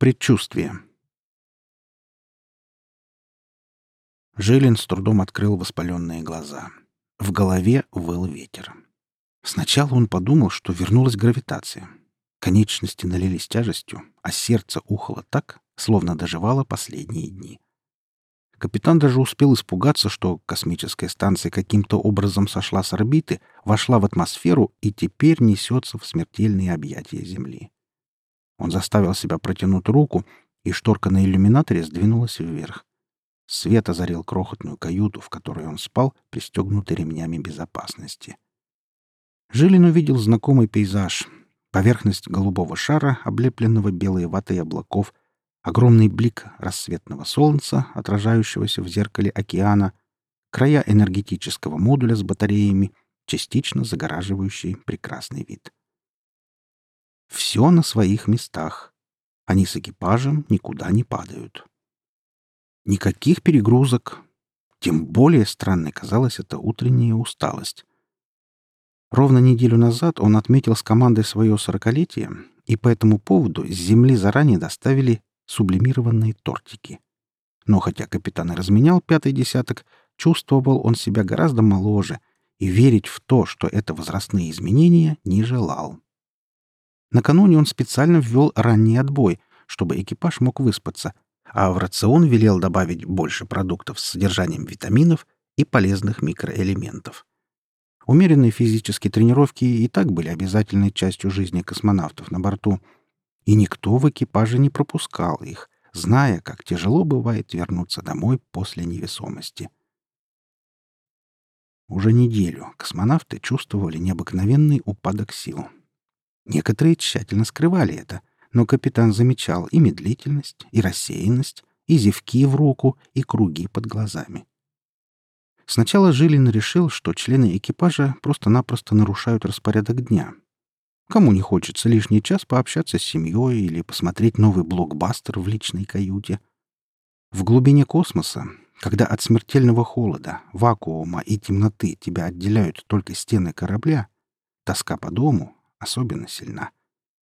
Предчувствие. Жилин с трудом открыл воспаленные глаза. В голове выл ветер. Сначала он подумал, что вернулась гравитация. Конечности налились тяжестью, а сердце ухало так, словно доживало последние дни. Капитан даже успел испугаться, что космическая станция каким-то образом сошла с орбиты, вошла в атмосферу и теперь несется в смертельные объятия Земли. Он заставил себя протянуть руку, и шторка на иллюминаторе сдвинулась вверх. Свет озарил крохотную каюту, в которой он спал, пристегнутый ремнями безопасности. Жилин увидел знакомый пейзаж. Поверхность голубого шара, облепленного белой ватой облаков, огромный блик рассветного солнца, отражающегося в зеркале океана, края энергетического модуля с батареями, частично загораживающий прекрасный вид. Все на своих местах. Они с экипажем никуда не падают. Никаких перегрузок. Тем более странной казалась эта утренняя усталость. Ровно неделю назад он отметил с командой свое сорокалетие, и по этому поводу с земли заранее доставили сублимированные тортики. Но хотя капитан и разменял пятый десяток, чувствовал он себя гораздо моложе и верить в то, что это возрастные изменения, не желал. Накануне он специально ввел ранний отбой, чтобы экипаж мог выспаться, а в рацион велел добавить больше продуктов с содержанием витаминов и полезных микроэлементов. Умеренные физические тренировки и так были обязательной частью жизни космонавтов на борту, и никто в экипаже не пропускал их, зная, как тяжело бывает вернуться домой после невесомости. Уже неделю космонавты чувствовали необыкновенный упадок сил. Некоторые тщательно скрывали это — но капитан замечал и медлительность, и рассеянность, и зевки в руку, и круги под глазами. Сначала Жилин решил, что члены экипажа просто-напросто нарушают распорядок дня. Кому не хочется лишний час пообщаться с семьей или посмотреть новый блокбастер в личной каюте? В глубине космоса, когда от смертельного холода, вакуума и темноты тебя отделяют только стены корабля, тоска по дому особенно сильна —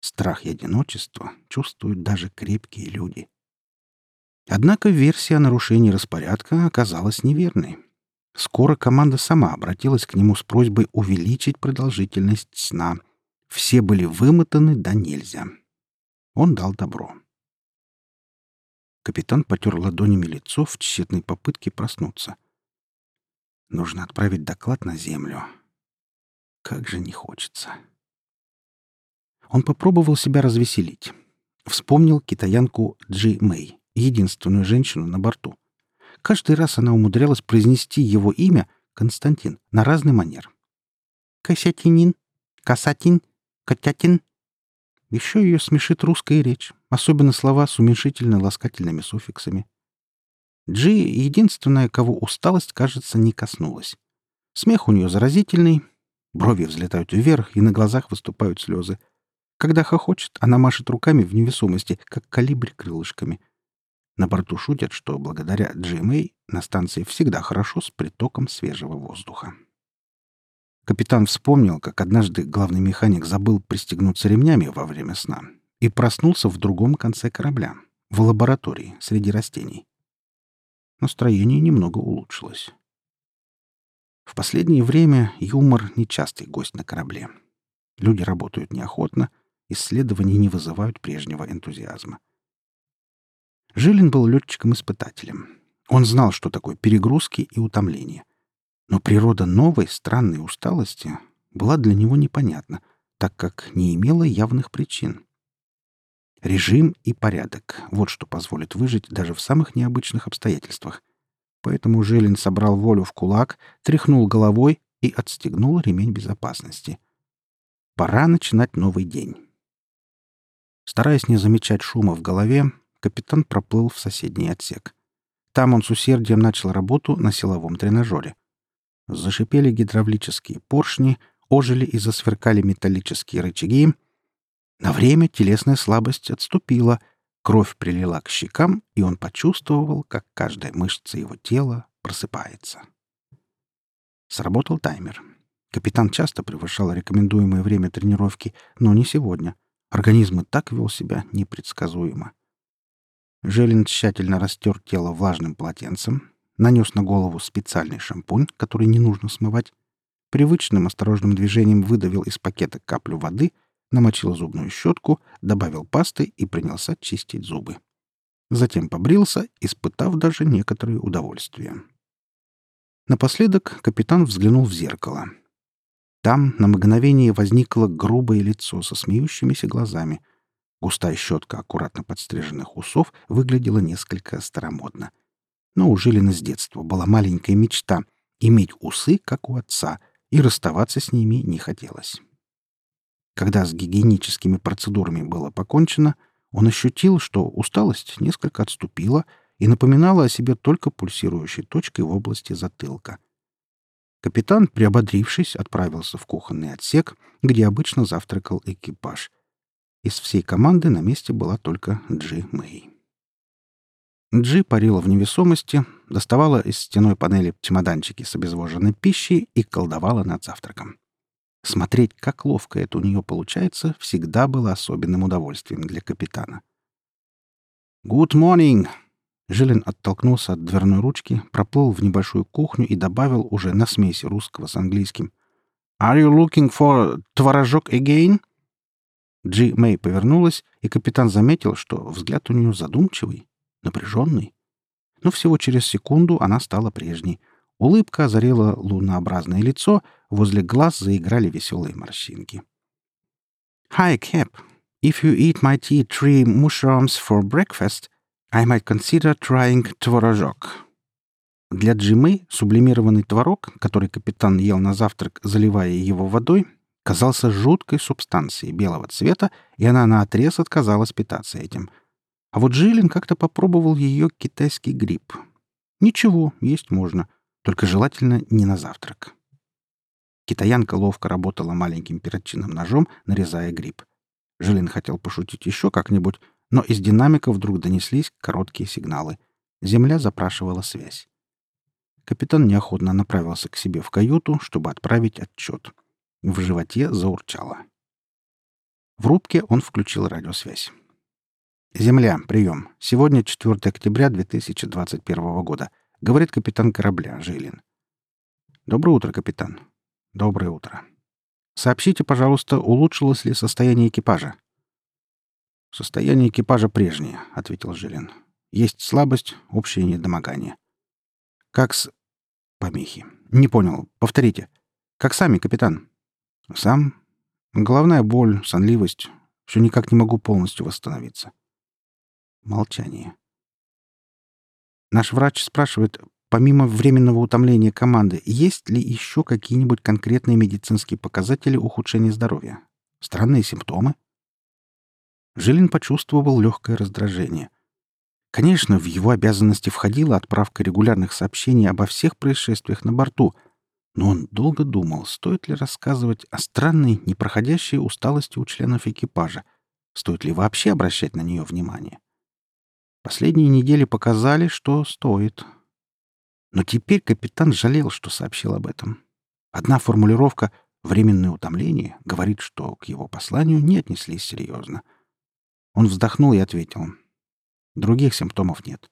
Страх и одиночество чувствуют даже крепкие люди. Однако версия о нарушении распорядка оказалась неверной. Скоро команда сама обратилась к нему с просьбой увеличить продолжительность сна. Все были вымотаны да нельзя. Он дал добро. Капитан потер ладонями лицо в тщетной попытке проснуться. Нужно отправить доклад на землю. Как же не хочется. Он попробовал себя развеселить. Вспомнил китаянку Джи Мэй, единственную женщину на борту. Каждый раз она умудрялась произнести его имя, Константин, на разный манер. «Косятинин», «Касатин», «Котятин». Еще ее смешит русская речь, особенно слова с уменьшительно-ласкательными суффиксами. Джи — единственная, кого усталость, кажется, не коснулась. Смех у нее заразительный, брови взлетают вверх, и на глазах выступают слезы. Когда хохочет, она машет руками в невесомости, как калибри крылышками. На борту шутят, что благодаря GMA на станции всегда хорошо с притоком свежего воздуха. Капитан вспомнил, как однажды главный механик забыл пристегнуться ремнями во время сна и проснулся в другом конце корабля, в лаборатории, среди растений. Настроение немного улучшилось. В последнее время юмор — нечастый гость на корабле. Люди работают неохотно, исследования не вызывают прежнего энтузиазма. Жилин был летчиком-испытателем. Он знал, что такое перегрузки и утомление. Но природа новой, странной усталости была для него непонятна, так как не имела явных причин. Режим и порядок — вот что позволит выжить даже в самых необычных обстоятельствах. Поэтому Жилин собрал волю в кулак, тряхнул головой и отстегнул ремень безопасности. Пора начинать новый день. Стараясь не замечать шума в голове, капитан проплыл в соседний отсек. Там он с усердием начал работу на силовом тренажере. Зашипели гидравлические поршни, ожили и засверкали металлические рычаги. На время телесная слабость отступила, кровь прилила к щекам, и он почувствовал, как каждая мышца его тела просыпается. Сработал таймер. Капитан часто превышал рекомендуемое время тренировки, но не сегодня — Организм и так вел себя непредсказуемо. Желин тщательно растер тело влажным полотенцем, нанес на голову специальный шампунь, который не нужно смывать, привычным осторожным движением выдавил из пакета каплю воды, намочил зубную щетку, добавил пасты и принялся чистить зубы. Затем побрился, испытав даже некоторое удовольствие. Напоследок капитан взглянул в зеркало. Там на мгновение возникло грубое лицо со смеющимися глазами. Густая щетка аккуратно подстриженных усов выглядела несколько старомодно. Но у Жилина с детства была маленькая мечта — иметь усы, как у отца, и расставаться с ними не хотелось. Когда с гигиеническими процедурами было покончено, он ощутил, что усталость несколько отступила и напоминала о себе только пульсирующей точкой в области затылка. Капитан, приободрившись, отправился в кухонный отсек, где обычно завтракал экипаж. Из всей команды на месте была только Джи Мэй. Джи парила в невесомости, доставала из стеной панели чемоданчики с обезвоженной пищей и колдовала над завтраком. Смотреть, как ловко это у нее получается, всегда было особенным удовольствием для капитана. «Good morning!» Жилин оттолкнулся от дверной ручки, проплыл в небольшую кухню и добавил уже на смеси русского с английским. «Are you looking for творожок again?» Джи Мэй повернулась, и капитан заметил, что взгляд у нее задумчивый, напряженный. Но всего через секунду она стала прежней. Улыбка озарила лунообразное лицо, возле глаз заиграли веселые морщинки. «Hi, Cap. If you eat my tea tree mushrooms for breakfast, I might consider trying творожок». Для Джимы сублимированный творог, который капитан ел на завтрак, заливая его водой, казался жуткой субстанцией белого цвета, и она наотрез отказалась питаться этим. А вот Жилин как-то попробовал ее китайский гриб. Ничего, есть можно, только желательно не на завтрак. Китаянка ловко работала маленьким перочинным ножом, нарезая гриб. Жилин хотел пошутить еще как-нибудь, но из динамика вдруг донеслись короткие сигналы. Земля запрашивала связь. Капитан неохотно направился к себе в каюту, чтобы отправить отчет. В животе заурчало. В рубке он включил радиосвязь. «Земля, прием. Сегодня 4 октября 2021 года», — говорит капитан корабля Жилин. «Доброе утро, капитан». «Доброе утро. Сообщите, пожалуйста, улучшилось ли состояние экипажа?» «Состояние экипажа прежнее», — ответил Жилин. «Есть слабость, общее недомогание». «Как с...» «Помехи. Не понял. Повторите. Как сами, капитан?» «Сам. Головная боль, сонливость. Все никак не могу полностью восстановиться». Молчание. Наш врач спрашивает, помимо временного утомления команды, есть ли еще какие-нибудь конкретные медицинские показатели ухудшения здоровья? Странные симптомы? Жилин почувствовал легкое раздражение. Конечно, в его обязанности входила отправка регулярных сообщений обо всех происшествиях на борту, но он долго думал, стоит ли рассказывать о странной, непроходящей усталости у членов экипажа, стоит ли вообще обращать на нее внимание. Последние недели показали, что стоит. Но теперь капитан жалел, что сообщил об этом. Одна формулировка «временное утомление» говорит, что к его посланию не отнеслись серьезно — он вздохнул и ответил. Других симптомов нет.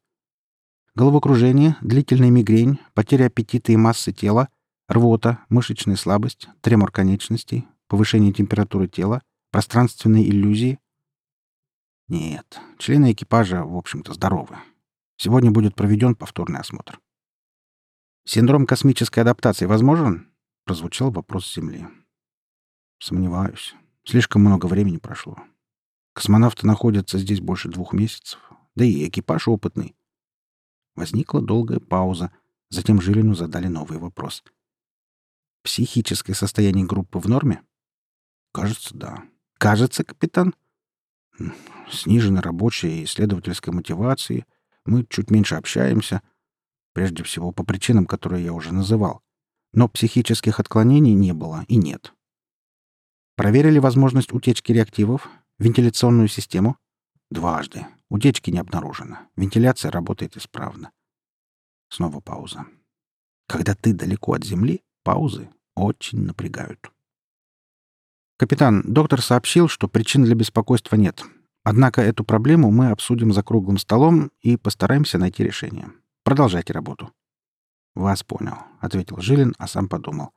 Головокружение, длительная мигрень, потеря аппетита и массы тела, рвота, мышечная слабость, тремор конечностей, повышение температуры тела, пространственные иллюзии. Нет, члены экипажа, в общем-то, здоровы. Сегодня будет проведен повторный осмотр. «Синдром космической адаптации возможен?» — прозвучал вопрос с Земли. «Сомневаюсь. Слишком много времени прошло. Космонавты находятся здесь больше двух месяцев, да и экипаж опытный. Возникла долгая пауза. Затем Жилину задали новый вопрос. Психическое состояние группы в норме? Кажется, да. Кажется, капитан? Снижена рабочая и исследовательская мотивация. Мы чуть меньше общаемся. Прежде всего по причинам, которые я уже называл. Но психических отклонений не было и нет. Проверили возможность утечки реактивов, Вентиляционную систему? Дважды. Утечки не обнаружено. Вентиляция работает исправно. Снова пауза. Когда ты далеко от Земли, паузы очень напрягают. Капитан, доктор сообщил, что причин для беспокойства нет. Однако эту проблему мы обсудим за круглым столом и постараемся найти решение. Продолжайте работу. Вас понял, ответил Жилин, а сам подумал.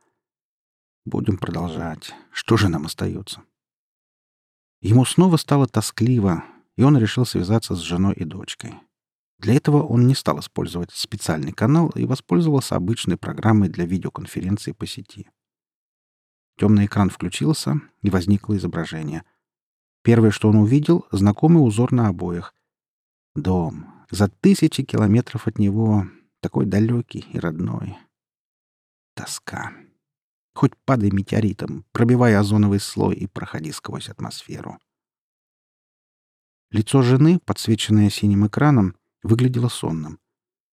Будем продолжать. Что же нам остается? Ему снова стало тоскливо, и он решил связаться с женой и дочкой. Для этого он не стал использовать специальный канал и воспользовался обычной программой для видеоконференции по сети. Темный экран включился, и возникло изображение. Первое, что он увидел — знакомый узор на обоях. Дом. За тысячи километров от него, такой далекий и родной. Тоска. Хоть падай метеоритом, пробивай озоновый слой и проходи сквозь атмосферу. Лицо жены, подсвеченное синим экраном, выглядело сонным.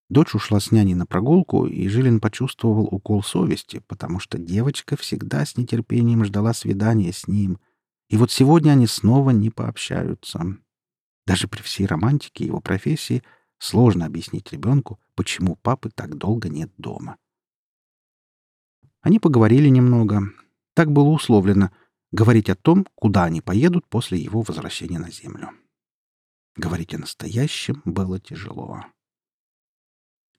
Дочь ушла с няней на прогулку, и Жилин почувствовал укол совести, потому что девочка всегда с нетерпением ждала свидания с ним. И вот сегодня они снова не пообщаются. Даже при всей романтике его профессии сложно объяснить ребенку, почему папы так долго нет дома. Они поговорили немного. Так было условлено — говорить о том, куда они поедут после его возвращения на Землю. Говорить о настоящем было тяжело.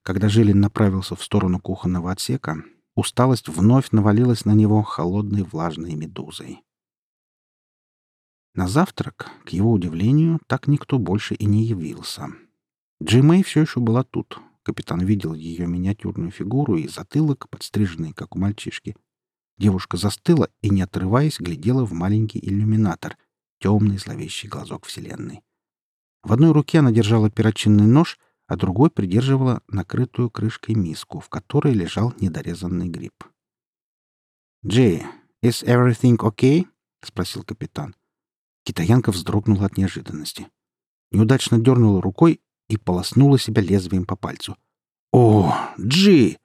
Когда Жилин направился в сторону кухонного отсека, усталость вновь навалилась на него холодной влажной медузой. На завтрак, к его удивлению, так никто больше и не явился. Джимэй все еще была тут. Капитан видел ее миниатюрную фигуру и затылок, подстриженный, как у мальчишки. Девушка застыла и, не отрываясь, глядела в маленький иллюминатор, темный зловещий глазок Вселенной. В одной руке она держала перочинный нож, а другой придерживала накрытую крышкой миску, в которой лежал недорезанный гриб. «Джей, is everything okay?» — спросил капитан. Китаянка вздрогнула от неожиданности. Неудачно дернула рукой и полоснула себя лезвием по пальцу. «О, Джи!»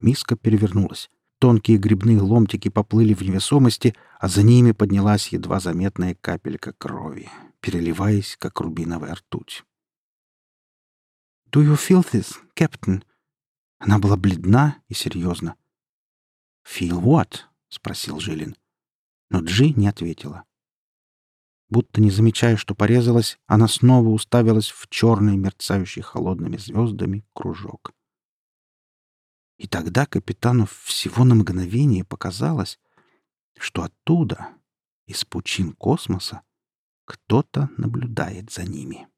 Миска перевернулась. Тонкие грибные ломтики поплыли в невесомости, а за ними поднялась едва заметная капелька крови, переливаясь, как рубиновая ртуть. «Do you feel this, Captain?» Она была бледна и серьезна. «Feel what?» — спросил Жилин. Но Джи не ответила. Будто не замечая, что порезалась, она снова уставилась в черный, мерцающий холодными звездами кружок. И тогда капитану всего на мгновение показалось, что оттуда, из пучин космоса, кто-то наблюдает за ними.